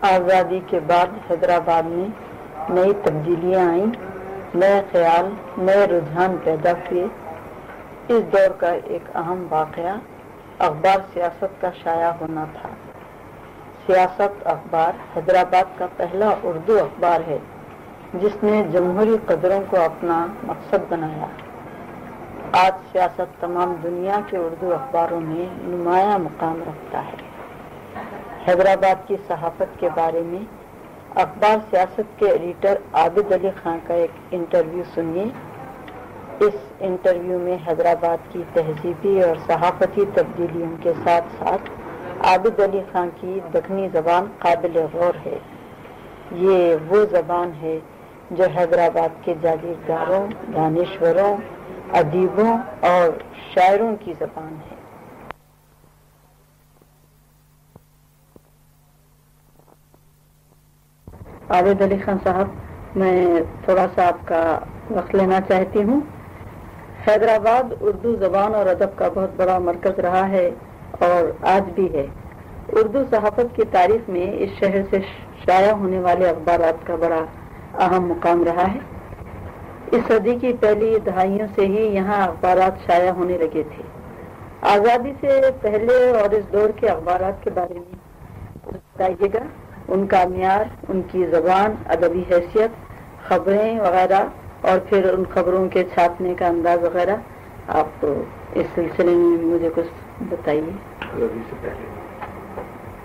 آزادی کے بعد حیدرآباد میں نئی تبدیلیاں آئیں، نئے خیال، نئے رجحان پیدا کیے اس دور کا ایک اہم واقعہ اخبار سیاست کا شائع ہونا تھا۔ سیاست اخبار حیدرآباد کا پہلا اردو اخبار ہے، جس نے جمہوری قدروں کو اپنا مقصد بنایا۔ آج سیاست تمام دنیا کے اردو اخباروں میں نمایاں مقام رکھتا ہے۔ حیدرآباد کی صحافت کے بارے میں اخبار سیاست کے ایڈیٹر عابد علی خان کا ایک انٹرویو سنیے۔ اس انٹرویو میں حیدرآباد کی تہذیبی اور صحافتی تبدیلیوں کے ساتھ ساتھ عابد علی خان کی دکنی زبان قابل غور ہے۔ یہ وہ زبان ہے جو حیدرآباد کے جاگیرداروں، دانشوروں، ادیبوں اور شاعروں کی زبان ہے۔ عابد علی خان صاحب، میں تھوڑا سا آپ کا وقت لینا چاہتی ہوں۔ حیدرآباد اردو زبان اور ادب کا بہت بڑا مرکز رہا ہے اور آج بھی ہے۔ اردو صحافت کی تاریخ میں اس شہر سے شائع ہونے والے اخبارات کا بڑا اہم مقام رہا ہے۔ اس صدی کی پہلی دہائیوں سے ہی یہاں اخبارات شائع ہونے لگے تھے۔ آزادی سے پہلے اور اس دور کے اخبارات کے بارے میں بتائیے گا۔ ان کا معیار ان کی زبان ادبی حیثیت خبریں وغیرہ اور پھر ان خبروں کے چھاپنے کا انداز وغیرہ۔ آپ اس سلسلے میں مجھے کچھ بتائیے۔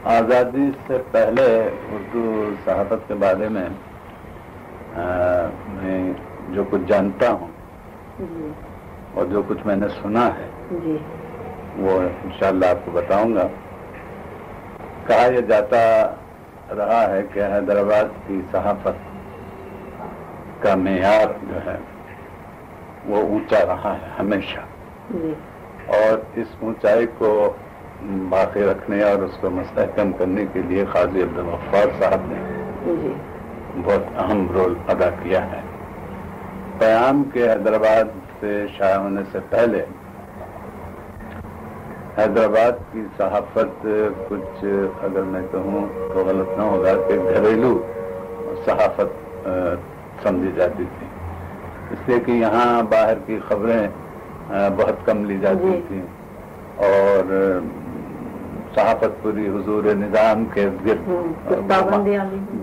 آزادی سے پہلے اردو صحافت کے بارے میں میں جو کچھ جانتا ہوں جی۔ اور جو کچھ میں نے سنا ہے جی۔ وہ انشاءاللہ آپ کو بتاؤں گا۔ کہا یہ جاتا رہا ہے کہ حیدرآباد کی صحافت کا معیار جو ہے وہ اونچا رہا ہے ہمیشہ۔ جی۔ اور اس اونچائی کو باقی رکھنے اور اس کو مستحکم کرنے کے لیے قاضی عبدالغفار صاحب نے جی۔ بہت اہم رول ادا کیا ہے۔ قیام کے حیدرآباد سے شائع ہونے سے پہلے حیدرآباد کی صحافت کچھ اگر میں کہوں تو غلط نہ ہوگا کہ گھریلو صحافت سمجھی جاتی تھی۔ اس لیے کہ یہاں باہر کی خبریں بہت کم لی جاتی جی۔ تھیں۔ اور صحافت پوری حضور نظام کے گرد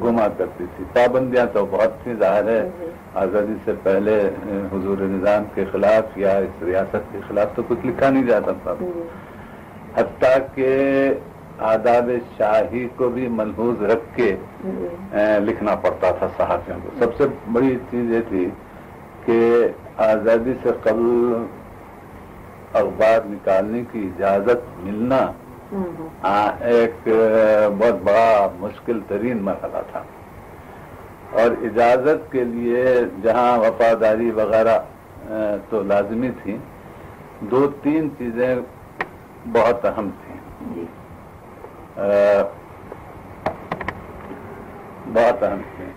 گما کرتی تھی۔ پابندیاں تو بہت تھیں ظاہر ہے جی۔ آزادی سے پہلے حضور نظام کے خلاف یا اس ریاست کے خلاف تو کچھ لکھا نہیں جاتا تھا۔ حتیٰ کہ آداب شاہی کو بھی ملحوظ رکھ کے لکھنا پڑتا تھا صحافیوں کو۔ سب سے بڑی چیز یہ تھی کہ آزادی سے قبل اخبار نکالنے کی اجازت ملنا ایک بہت بڑا مشکل ترین مرحلہ تھا۔ اور اجازت کے لیے جہاں وفاداری وغیرہ تو لازمی تھی۔ دو تین چیزیں بہت اہم تھیں جی۔ بہت اہم تھیں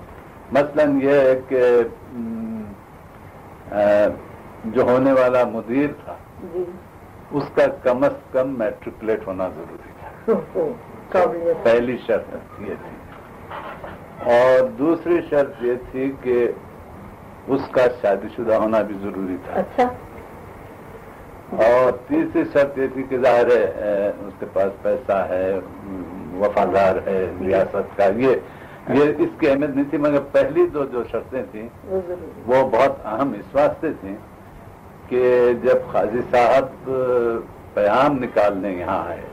مثلا یہ ہے کہ جو ہونے والا مدیر تھا جی۔ اس کا کم از کم میٹریکولیٹ ہونا ضروری تھا۔ پہلی شرط یہ تھی۔ اور دوسری شرط یہ تھی کہ اس کا شادی شدہ ہونا بھی ضروری تھا۔ اچھا۔ اور تیسری شرط یہ تھی کہ ظاہر ہے اس کے پاس پیسہ ہے وفادار ہے ریاست کا یہ یہ اس کی اہمیت نہیں تھی مگر پہلی دو جو شرطیں تھیں وہ بہت اہم اس واسطے تھیں کہ جب قاضی صاحب پیام نکالنے یہاں آئے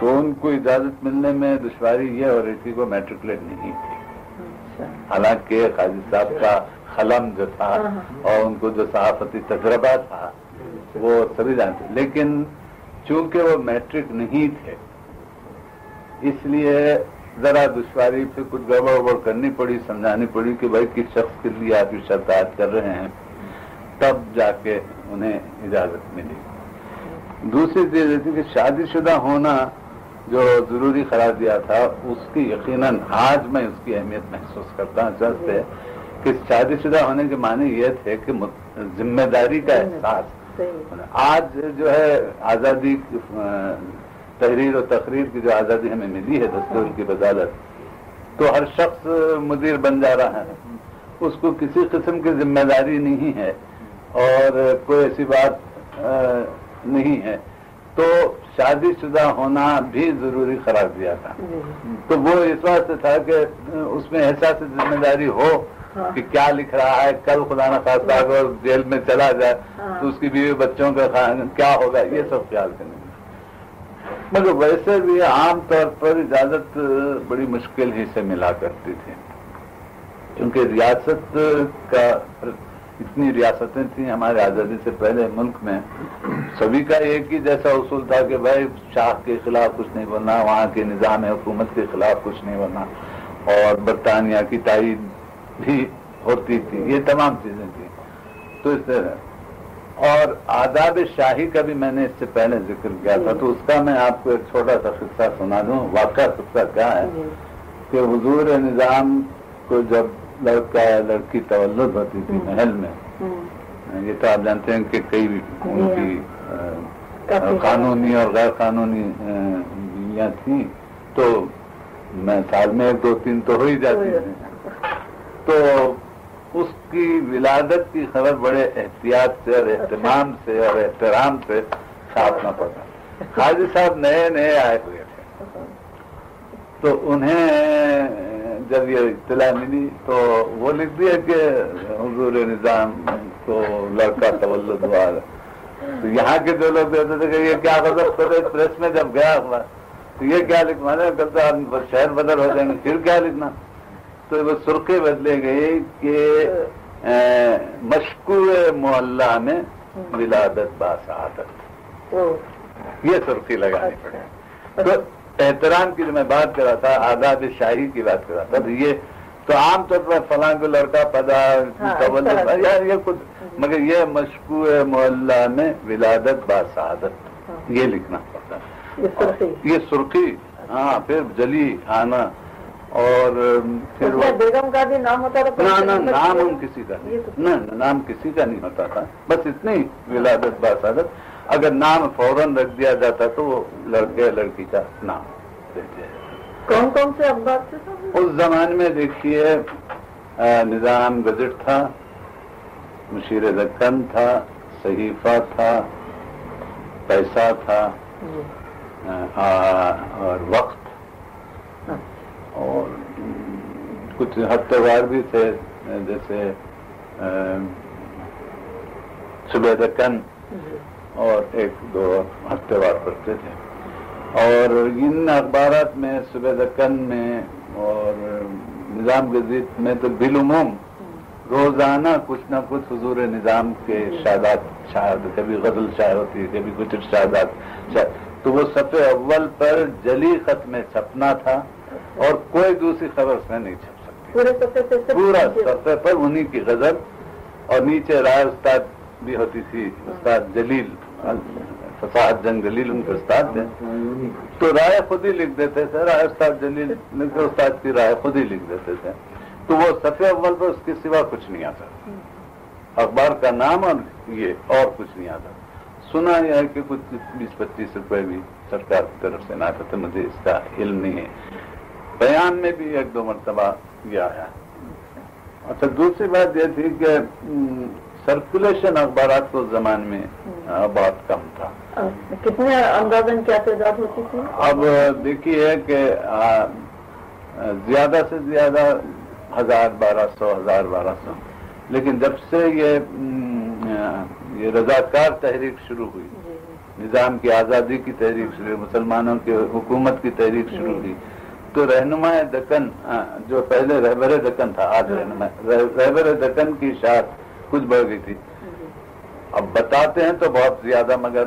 تو ان کو اجازت ملنے میں دشواری یہ ہو رہی تھی وہ میٹریکولیٹ نہیں تھی اچھا۔ حالانکہ قاضی صاحب کا قلم جو تھا ہاں، ہاں۔ اور ان کو جو صحافتی تجربہ تھا وہ سبھی جانتے لیکن چونکہ وہ میٹرک نہیں تھے، اس لیے ذرا دشواری پھر کچھ گڑبڑ وڑبڑ کرنی پڑی، سمجھانی پڑی کہ بھائی کس شخص کے لیے آپ یہ شرط کر رہے ہیں۔ تب جا کے انہیں اجازت ملی۔ دوسری چیز یہ تھی کہ شادی شدہ ہونا جو ضروری قرار دیا تھا، اس کی یقیناً آج میں اس کی اہمیت محسوس کرتا ہوں۔ جس سے کہ شادی شدہ ہونے کے معنی یہ تھے کہ ذمہ داری کا احساس۔ آج جو ہے آزادی تحریر و تقریر کی جو آزادی ہمیں ملی ہے دستور کی بدالت تو ہر شخص مدیر بن جا رہا ہے۔ اس کو کسی قسم کی ذمہ داری نہیں ہے اور کوئی ایسی بات نہیں ہے۔ تو شادی شدہ ہونا بھی ضروری قرار دیا تھا۔ تو وہ اس واسطے تھا کہ اس میں احساس ذمہ داری ہو ہاں۔ کہ کیا لکھ رہا ہے کل خدا نخواستہ اگر جیل میں چلا جائے تو اس کی بیوی بچوں کا کیا ہوگا؟ یہ سب خیال کرنے مگر ویسے بھی عام طور پر اجازت بڑی مشکل ہی سے ملا کرتی تھی۔ کیونکہ ریاست کا اتنی ریاستیں تھیں ہمارے آزادی سے پہلے ملک میں سبھی کا ایک ہی جیسا اصول تھا کہ بھائی شاہ کے خلاف کچھ نہیں بننا وہاں کے نظام حکومت کے خلاف کچھ نہیں بننا اور برطانیہ کی تائید بھی ہوتی تھی یہ تمام چیزیں تھیں۔ تو اس طرح۔ اور آداب شاہی کا بھی میں نے اس سے پہلے ذکر کیا تھا تو اس کا میں آپ کو ایک چھوٹا سا قصہ سنا دوں۔ واقعہ قصہ کیا ہے؟ جی۔ کہ حضور نظام کو جب لڑکا یا لڑکی تولد ہوتی تھی محل میں یہ تو آپ جانتے ہیں کہ کئی ان کی قانونی اور غیر قانونی بیویاں تھیں۔ تو میں سال میں ایک دو تین تو ہو ہی جاتی تھی تو اس کی ولادت کی خبر بڑے احتیاط سے اور اہتمام سے اور احترام سے چھاپنا پڑتا حاضر صاحب نئے نئے آئے ہوئے تھے۔ تو انہیں جب یہ اطلاع ملی تو وہ لکھ دیا کہ حضور نظام کو لڑکا تولد ہوا۔ تو یہاں کے جو لوگ دیتے تھے کہ یہ کیا غضب پریس میں جب گیا ہوا تو یہ کیا لکھنا کرتا شہر بدل ہو جائیں گے۔ پھر کیا لکھنا؟ تو وہ سرخی بدلے گئی کہ مشکو محلہ میں ولادت باسعادت یہ سرخی لگانی پڑے۔ تو احترام کی جو میں بات کر رہا تھا آزاد شاہی کی بات کر رہا تھا تو یہ تو عام طور پر فلاں کو لڑکا پدا ہاں، یہ خود مگر یہ مشکو محلہ میں ولادت باسعادت ہاں۔ یہ لکھنا پڑتا۔ ہے یہ سرخی ہاں پھر جلی آنا اور پھر بیگم کا بھی نام ہوتا تھا نام کسی کا نہیں۔ نام کسی کا نہیں ہوتا تھا۔ بس اتنی ولادت باسعادت اگر نام فوراً رکھ دیا جاتا تو وہ لڑکے لڑکی کا نام کون کون سے اخبار تھے اس زمانے میں دیکھیے نظام گزٹ تھا مشیر دکن تھا صحیفہ تھا پیسہ تھا جی۔ اور وقت اور کچھ ہفتے وار بھی تھے، جیسے صبح دکن اور ایک دو ہفتے وار پڑھتے تھے۔ اور ان اخبارات میں صبح دکن میں اور نظام گزید میں تو بالعموم روزانہ کچھ نہ کچھ حضور نظام کے شادات شاید کبھی غزل شاید ہوتی ہے، کبھی کچھ شادات تو وہ صفحے اول پر جلی خط میں چھپنا تھا۔ اور کوئی دوسری خبر اس میں نہیں چھپ سکتی۔ پورا سفے پر انہی کی غزل اور نیچے رائے استاد بھی ہوتی تھی استاد جلیل فساد جنگ جلیل ان کے استاد تھے۔ تو رائے خود ہی لکھ دیتے تھے رائے استاد جلیل استاد کی رائے خود ہی لکھ دیتے تھے۔ تو وہ سفید اول پر اس کے سوا کچھ نہیں آتا۔ اخبار کا نام اور یہ اور کچھ نہیں آتا۔ سنا یہ ہے کہ کچھ بیس پچیس روپے بھی سرکار کی طرف سے نہ تھا مجھے اس کا علم نہیں ہے۔ بیان میں بھی ایک دو مرتبہ یہ آیا۔ اچھا دوسری بات یہ تھی کہ سرکولیشن اخبارات کو زمان میں بہت کم تھا۔ کتنے اندازن کیا تعداد ہوتی تھی؟ اب دیکھیے کہ زیادہ سے زیادہ ہزار بارہ سو ہزار بارہ سو۔ لیکن جب سے یہ یہ رضاکار تحریک شروع ہوئی جی، جی۔ نظام کی آزادی کی تحریک شروع ہوئی مسلمانوں کی حکومت کی تحریک شروع ہوئی تو رہنما دکن جو پہلے رہبر دکن تھا آج رہنما رہبر دکن کی شاخ کچھ بڑھ گئی تھی۔ اب بتاتے ہیں تو بہت زیادہ مگر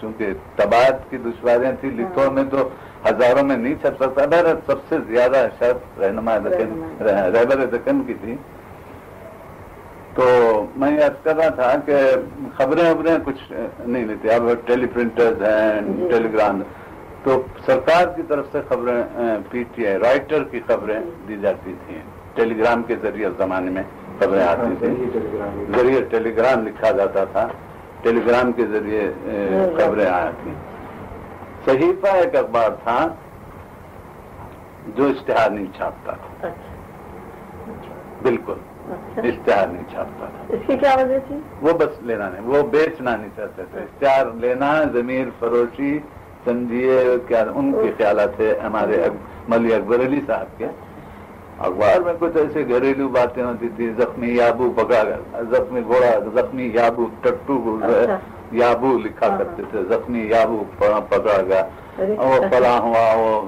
چونکہ تباعت کی دشواریاں تھیں لکھوں میں تو ہزاروں میں نہیں چھپ سکتا۔ بہر سب سے زیادہ شرط رہنما دکن رہبر دکن کی تھی۔ تو میں یاد کر رہا تھا کہ خبریں وبریں کچھ نہیں لیتے۔ اب ٹیلی پرنٹرز ہیں۔ Telegram. تو سرکار کی طرف سے خبریں پی ٹی آئی رائٹر کی خبریں دی جاتی تھیں۔ ٹیلی گرام کے ذریعے زمانے میں خبریں آتی تھیں۔ ذریعے ٹیلی گرام لکھا جاتا تھا۔ ٹیلی گرام کے ذریعے خبریں آتی صحیفہ ایک اخبار تھا جو اشتہار نہیں چھاپتا تھا۔ اچھا۔ بالکل اچھا۔ اشتہار نہیں چھاپتا تھا۔ اس کی کیا وجہ تھی؟ وہ بس لینا نہیں وہ بیچنا نہیں چاہتے تھے۔ اشتہار لینا ضمیر فروشی سمجھیے کیا ان کے خیالات تھے ہمارے ملی اکبر علی صاحب کے۔ اخبار میں کچھ ایسے گھریلو باتیں ہوتی تھی زخمی یابو پکا زخمی گھوڑا زخمی یابو ٹٹو ہے۔ اچھا۔ یابو لکھا ہاں، کرتے تھے زخمی یابو پکڑا گیا وہ فلاں ہوا وہ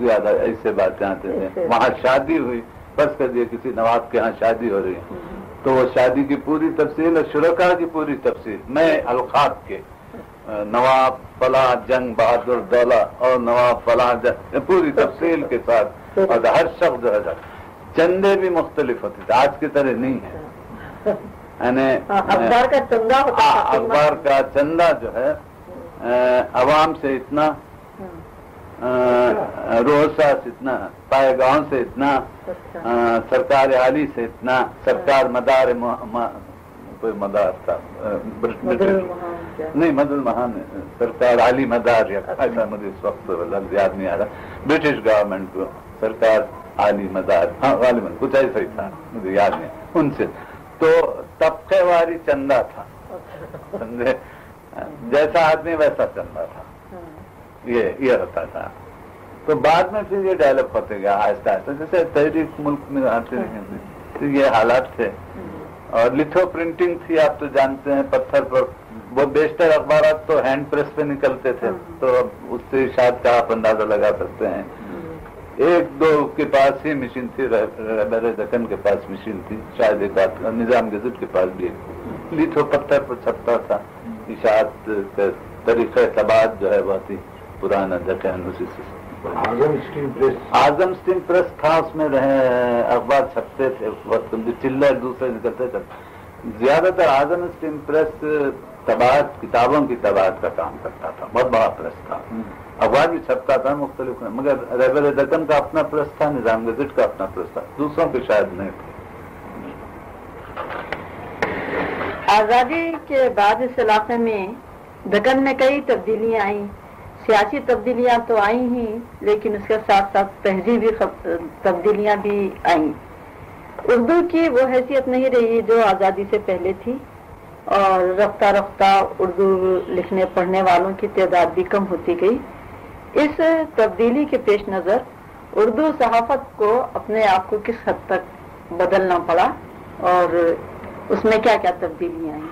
زیادہ ایسے باتیں آتے تھے۔ وہاں شادی ہوئی۔ فرض کر دیے کسی نواب کے ہاں شادی ہو رہی ہے۔ تو وہ شادی کی پوری تفصیل اور شرکا کی پوری تفصیل میں الخاب کے۔ نواب فلاں جنگ بہادر دولہ اور نواب فلاں جنگ پوری تفصیل کے ساتھ اور ہر شخص جو ہے چندے بھی مختلف ہوتے تھے آج کی طرح نہیں ہے۔ یعنی ہاں، اخبار کا چندہ ہوتا آ، تھا اخبار کا چندہ جو ہے عوام سے اتنا ہاں، روحسا سے اتنا پائے گاؤں سے اتنا اچھا۔ سرکار عالی سے اتنا سرکار مدار کوئی مدار تھا کیا؟ نہیں مدر مہان سرکار عالی مدار یا ایسا مجھے اس وقت لفظ یاد نہیں آ رہا۔ برٹش گورنمنٹ کو سرکار عالی مدار۔ ہاں غالباً کچھ ایسا ہی تھا، مجھے یاد نہیں۔ ان سے۔ تو طبقے واری چندہ تھا۔ سمجھے؟ جیسا آدمی ویسا چندہ تھا۔ یہ یہ ہوتا تھا۔ تو بعد میں پھر یہ ڈیولپ ہوتے گیا، آہستہ آہستہ۔ جیسے تحریک ملک میں آتے رہے یہ حالات تھے۔ اور لتھو پرنٹنگ تھی آپ تو جانتے ہیں پتھر پر وہ بیشتر اخبارات تو ہینڈ پریس پہ نکلتے تھے ہاں۔ تو اب اس سے شاید کا آپ اندازہ لگا سکتے ہیں۔ ایک دو کے پاس ہی مشین تھی رہبر دکن کے پاس مشین تھی شاید ایک آدھ نظام گزر کے پاس بھی ایک۔ لیتھو پتھر پر چھپتا تھا۔ اشاعت کا طریقہ تباد جو ہے بہت ہی پرانا دکن اسی سے۔ Azam steam press Azam steam press تھا اس میں رہے اخبار چھپتے تھے اس وقت چلے ایک دوسرے نکلتے تھے۔ زیادہ تر آزم اسٹیم پریس تباعت کتابوں کی تباعت کا کام کرتا تھا۔ بہت بڑا پریس تھا۔ اخبار بھی چھپتا تھا مختلف۔ مگر ریبر دکن کا اپنا پریس تھا نظام گزٹ کا اپنا پریس تھا۔ دوسروں کے شاید نہیں تھے۔ آزادی کے بعد اس علاقے میں دکن میں کئی تبدیلیاں آئیں۔ سیاسی تبدیلیاں تو آئی ہی لیکن اس کے ساتھ ساتھ تہذیبی تبدیلیاں بھی آئیں۔ اردو کی وہ حیثیت نہیں رہی جو آزادی سے پہلے تھی اور رفتہ رفتہ اردو لکھنے پڑھنے والوں کی تعداد بھی کم ہوتی گئی۔ اس تبدیلی کے پیش نظر اردو صحافت کو اپنے آپ کو کس حد تک بدلنا پڑا اور اس میں کیا کیا تبدیلیاں آئیں؟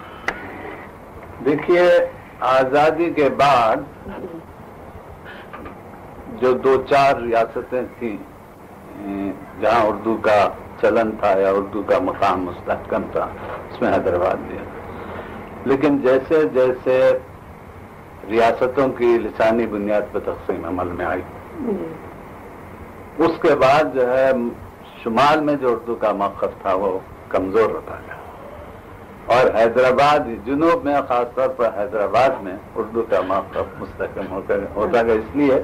دیکھیے آزادی کے بعد جو دو چار ریاستیں تھیں جہاں اردو کا چلن تھا یا اردو کا مقام مستحکم تھا، اس میں حیدرآباد بھی لیکن جیسے جیسے ریاستوں کی لسانی بنیاد پر تقسیم عمل میں آئی، اس کے بعد جو ہے شمال میں جو اردو کا موقف تھا، وہ کمزور ہوتا گیا۔ اور حیدرآباد جنوب میں، خاص طور پر حیدرآباد میں اردو کا موقف مستحکم ہوتا گیا۔ اس لیے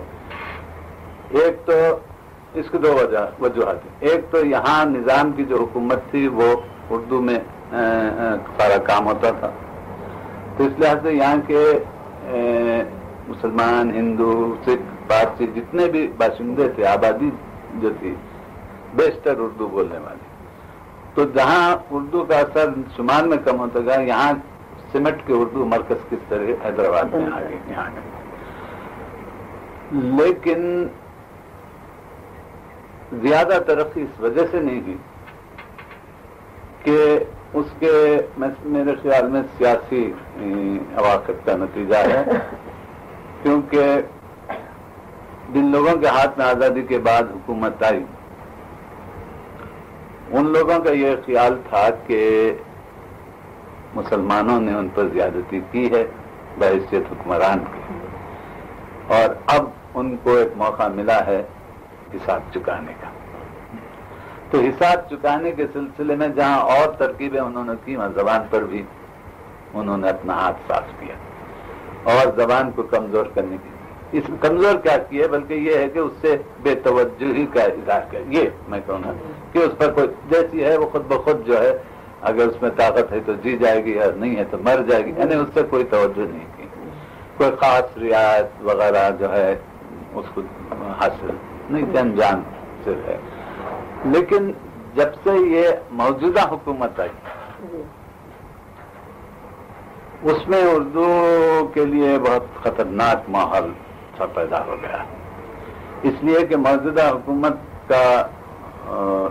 ایک تو اس کی دو وجہ وجوہات ہیں۔ ایک تو یہاں نظام کی جو حکومت تھی، وہ اردو میں سارا کام ہوتا تھا۔ تو اس لحاظ سے یہاں کے مسلمان، ہندو، سکھ پارسی جتنے بھی باشندے تھے، آبادی جو تھی، بیشتر اردو بولنے والی تو جہاں اردو کا اثر شمال میں کم ہوتا گیا، یہاں سمٹ کے اردو مرکز کس طرح حیدرآباد میں آ گئی یہاں لیکن زیادہ ترقی اس وجہ سے نہیں ہوئی کہ اس کے میرے خیال میں سیاسی اے، عواقب کا نتیجہ ہے کیونکہ جن لوگوں کے ہاتھ میں آزادی کے بعد حکومت آئی ان لوگوں کا یہ خیال تھا کہ مسلمانوں نے ان پر زیادتی کی ہے بحیثیت حکمران کی۔ اور اب ان کو ایک موقع ملا ہے حساب چکانے کا۔ تو حساب چکانے کے سلسلے میں جہاں اور ترکیبیں انہوں نے کی، وہاں زبان پر بھی انہوں نے اپنا ہاتھ صاف کیا اور زبان کو کمزور کرنے کی اس کمزور کیا کیا بلکہ یہ ہے کہ اس سے بے توجہی کا اظہار کیا۔ یہ میں کہوں گا کہ اس پر کوئی جیسی ہے، وہ خود بخود جو ہے، اگر اس میں طاقت ہے تو جی جائے گی اور نہیں ہے تو مر جائے گی۔ یعنی اس سے کوئی توجہ نہیں کی۔ کوئی خاص رعایت وغیرہ جو ہے، اس کو حاصل نہیں جن جان سے ہے۔ لیکن جب سے یہ موجودہ حکومت آئی جی۔ اس میں اردو کے لیے بہت خطرناک ماحول سا پیدا ہو گیا۔ اس لیے کہ موجودہ حکومت کا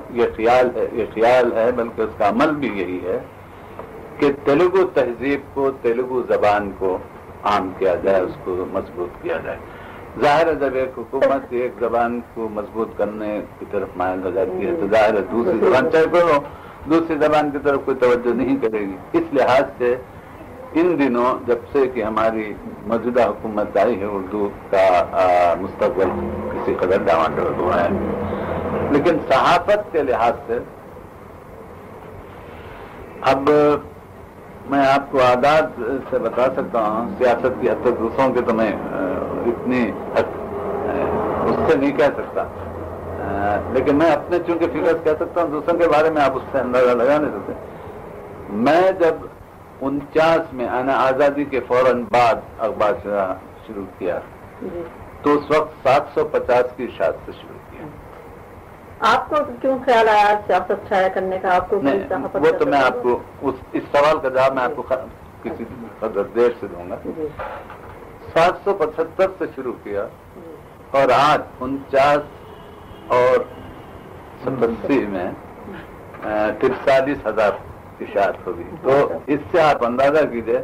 یہ خیال ہے یہ خیال ہے بلکہ اس کا عمل بھی یہی ہے کہ تیلگو تہذیب کو تیلگو زبان کو عام کیا جائے اس کو مضبوط کیا جائے۔ ظاہر ہے جب ایک حکومت ایک زبان کو مضبوط کرنے کی طرف مائل ہو جاتی ہے تو ظاہر ہے دوسری زبان چاہے کوئی ہو دوسری زبان کی طرف کوئی توجہ نہیں کرے گی۔ اس لحاظ سے ان دنوں جب سے کہ ہماری موجودہ حکومت آئی ہے اردو کا مستقبل کسی قدر ڈاواں ہوا ہے۔ لیکن صحافت کے لحاظ سے اب میں آپ کو آداد سے بتا سکتا ہوں سیاست کی حد تک دوسروں کے تو میں اتنی سے نہیں کہہ سکتا۔ لیکن میں اپنے چونکہ فکر کہہ سکتا ہوں دوسروں کے بارے میں آپ اس سے اندازہ لگا نہیں سکتے۔ میں جب انچاس میں آنا آزادی کے فوراً بعد اخبار شروع کیا جی۔ تو اس وقت سات سو پچاس کی شاد سے شروع کیا۔ آپ کو کیوں خیال آیا سیاست شائع کرنے کا؟ آپ کو وہ تو میں آپ کو اس سوال کا جواب میں آپ کو کسی قدر دیر سے دوں گا۔ جی۔ سات سو پچہتر سے شروع کیا۔ جی۔ اور آج انچاس اور ستسی میں ترتالیس ہزار اشاعت ہوگی۔ تو اس سے آپ اندازہ کیجیے